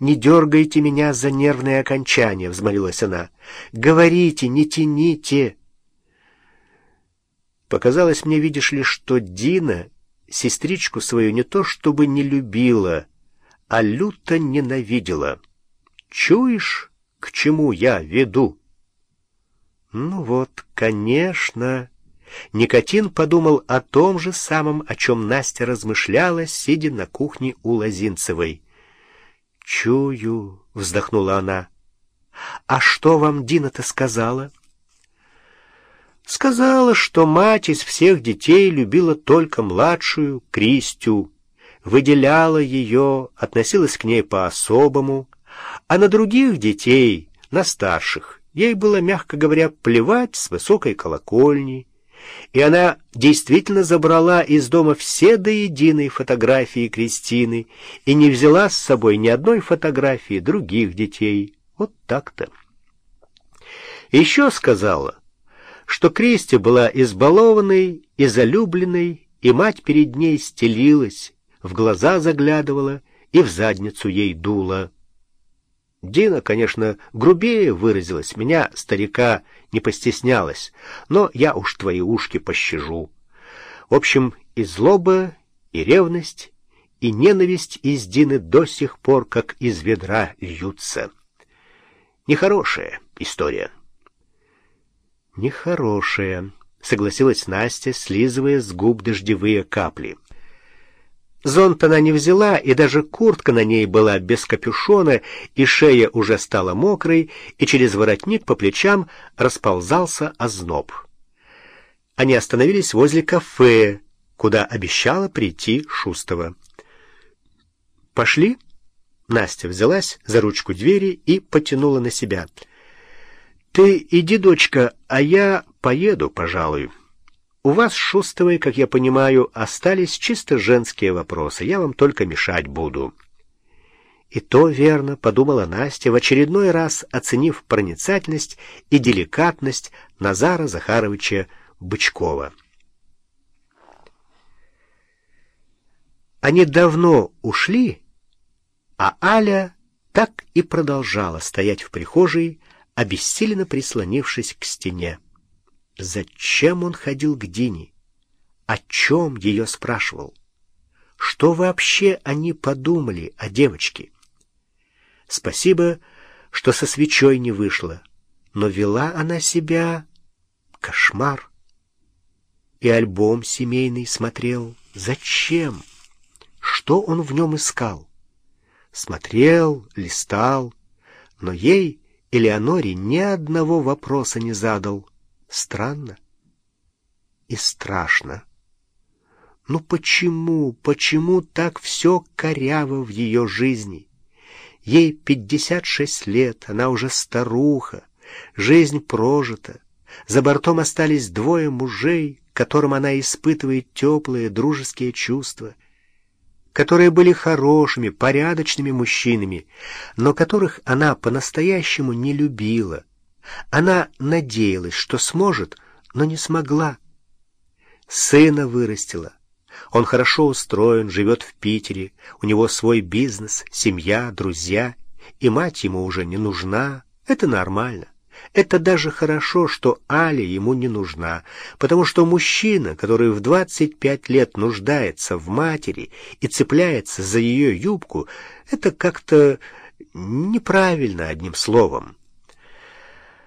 не дергайте меня за нервные окончания», — взмолилась она. «Говорите, не тяните». Показалось мне, видишь ли, что Дина сестричку свою не то чтобы не любила, а люто ненавидела. Чуешь, к чему я веду? Ну вот, конечно. Никотин подумал о том же самом, о чем Настя размышляла, сидя на кухне у Лозинцевой. «Чую», — вздохнула она. «А что вам Дина-то сказала?» Сказала, что мать из всех детей любила только младшую, Кристю, выделяла ее, относилась к ней по-особому, а на других детей, на старших, ей было, мягко говоря, плевать с высокой колокольни, и она действительно забрала из дома все до единой фотографии Кристины и не взяла с собой ни одной фотографии других детей. Вот так-то. Еще сказала, что Кристи была избалованной и залюбленной, и мать перед ней стелилась, в глаза заглядывала и в задницу ей дула. Дина, конечно, грубее выразилась, меня, старика, не постеснялась, но я уж твои ушки пощажу. В общем, и злоба, и ревность, и ненависть из Дины до сих пор, как из ведра, льются. Нехорошая история. «Нехорошая», — согласилась Настя, слизывая с губ дождевые капли. Зонт она не взяла, и даже куртка на ней была без капюшона, и шея уже стала мокрой, и через воротник по плечам расползался озноб. Они остановились возле кафе, куда обещала прийти Шустова. «Пошли?» Настя взялась за ручку двери и потянула на себя — «Ты иди, дочка, а я поеду, пожалуй. У вас, Шустовой, как я понимаю, остались чисто женские вопросы. Я вам только мешать буду». И то верно, подумала Настя, в очередной раз оценив проницательность и деликатность Назара Захаровича Бычкова. Они давно ушли, а Аля так и продолжала стоять в прихожей, обессиленно прислонившись к стене. Зачем он ходил к Дине? О чем ее спрашивал? Что вообще они подумали о девочке? Спасибо, что со свечой не вышла, но вела она себя... Кошмар. И альбом семейный смотрел. Зачем? Что он в нем искал? Смотрел, листал, но ей Элеоноре ни одного вопроса не задал. Странно и страшно. Ну почему, почему так все коряво в ее жизни? Ей пятьдесят шесть лет, она уже старуха, жизнь прожита. За бортом остались двое мужей, которым она испытывает теплые дружеские чувства — которые были хорошими, порядочными мужчинами, но которых она по-настоящему не любила. Она надеялась, что сможет, но не смогла. Сына вырастила. Он хорошо устроен, живет в Питере, у него свой бизнес, семья, друзья, и мать ему уже не нужна. Это нормально. Это даже хорошо, что Аля ему не нужна, потому что мужчина, который в 25 лет нуждается в матери и цепляется за ее юбку, это как-то неправильно одним словом.